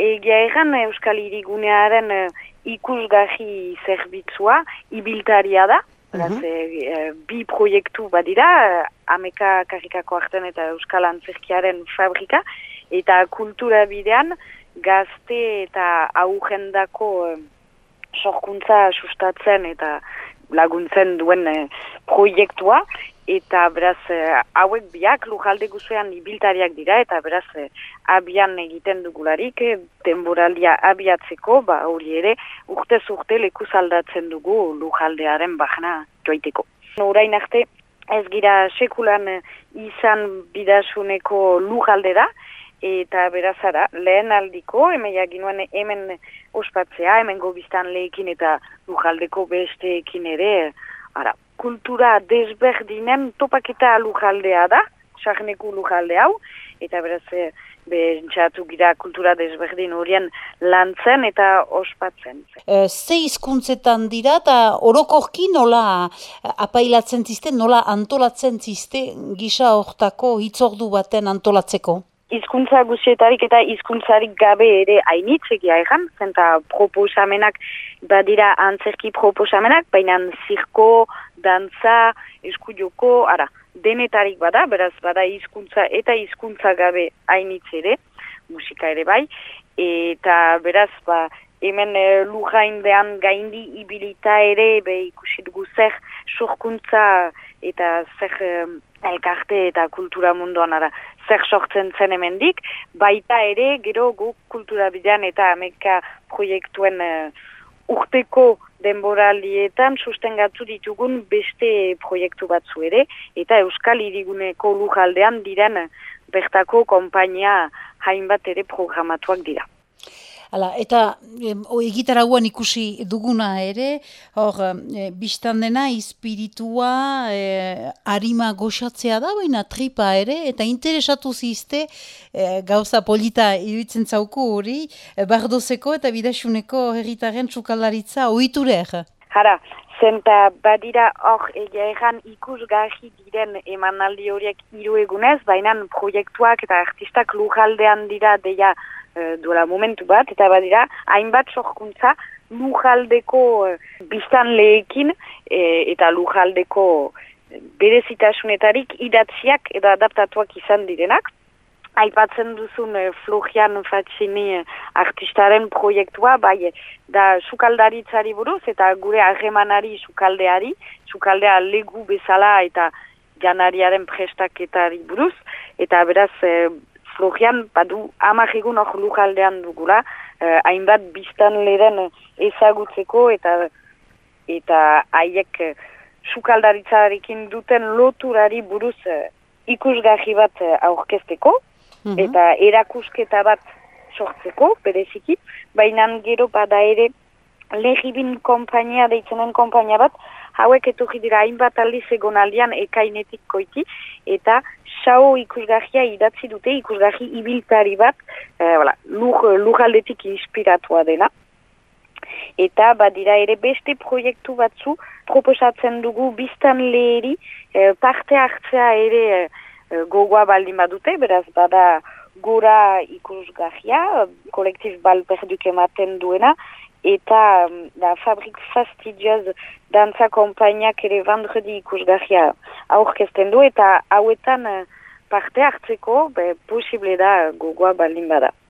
egia egan Euskal Irigunearen uh, ikusgahi zerbitzua ibiltaria da, Beraz, e, bi proiektu badira, ameka karikako arten eta Euskal Antzerkiaren fabrika, eta kultura bidean gazte eta aujendako e, sorkuntza sustatzen eta laguntzen duen e, proiektua, eta beraz hauek biak lujalde guzuean ibiltariak dira eta beraz abian egiten dugularik denboralia abiatzeko ba hori ere urte urte leku aldatzen dugu lujaldearen bajna joiteko. Horain arte ez gira sekulan izan bidasuneko lujaldera eta berazara lehen aldiko hemen jaginuen hemen ospatzea hemen gobiztan lehekin eta lujaldeko besteekin ere ara, kultura desberdinen topaketa lujaldea da, sarneku lujalde hau, eta beraz, eh, bentsatu gira kultura desberdin horien lantzen eta ospatzen. E, ze hizkuntzetan dira eta orokorki nola apailatzen ziste, nola antolatzen ziste gisa hortako hitzordu baten antolatzeko? Hizkuntza guzietarik eta hizkuntzarik gabe ere hainitzegia egan, zenta proposamenak badira antzerki proposamenak, baina zirko, dantza, eskudioko, ara, denetarik bada, beraz bada hizkuntza eta hizkuntza gabe hainitz ere, musika ere bai, eta beraz ba, hemen e, lujaindean gaindi ibilita ere, be ikusi dugu zer sorkuntza eta zer e, elkarte eta kultura munduan ara, zer sortzen zen hemendik, baita ere gero gu kultura bidean eta ameka proiektuen e, urteko denboraldietan sustengatu ditugun beste proiektu batzu ere, eta Euskal Iriguneko lujaldean diren bertako konpainia hainbat ere programatuak dira. Hala, eta egitaraguan ikusi duguna ere, hor, e, biztan dena, ispiritua, e, harima goxatzea da, baina tripa ere, eta interesatu zizte, e, gauza polita iruditzen zauku hori, e, bardozeko eta bidasuneko herritaren txukalaritza oiturer. Hara, zenta badira hor egia egan ikusgarri diren emanaldi horiek hiru egunez, baina proiektuak eta artistak lujaldean dira deia e, duela momentu bat, eta badira, hainbat sorkuntza lujaldeko e, biztan lehekin e, eta lujaldeko berezitasunetarik idatziak edo adaptatuak izan direnak. Aipatzen duzun e, Flojian Fatsini artistaren proiektua, bai, da sukaldaritzari buruz eta gure harremanari sukaldeari, sukaldea legu bezala eta janariaren prestaketari buruz, eta beraz, Florian, badu amak egun hor lujaldean dugula, eh, hainbat biztan lehen ezagutzeko eta eta haiek eh, sukaldaritzarekin duten loturari buruz eh, ikusgahi bat eh, mhm. eta erakusketa bat sortzeko, bereziki, baina gero bada ere lehibin kompainia, deitzenen kompainia bat, hauek etuki dira hainbat aldiz egon aldean ekainetik koiti, eta sao ikusgahia idatzi dute, ikusgahi ibiltari bat, e, voilà, lujaldetik inspiratua dena. Eta badira ere beste proiektu batzu proposatzen dugu biztan leheri e, parte hartzea ere e, gogoa baldin badute, beraz bada gora ikusgahia, kolektif balperduk ematen duena, eta da fabrik fastidioz dantza kompainiak ere vendredi ikusgahia aurkezten du eta hauetan parte hartzeko be, posible da gogoa balin bada.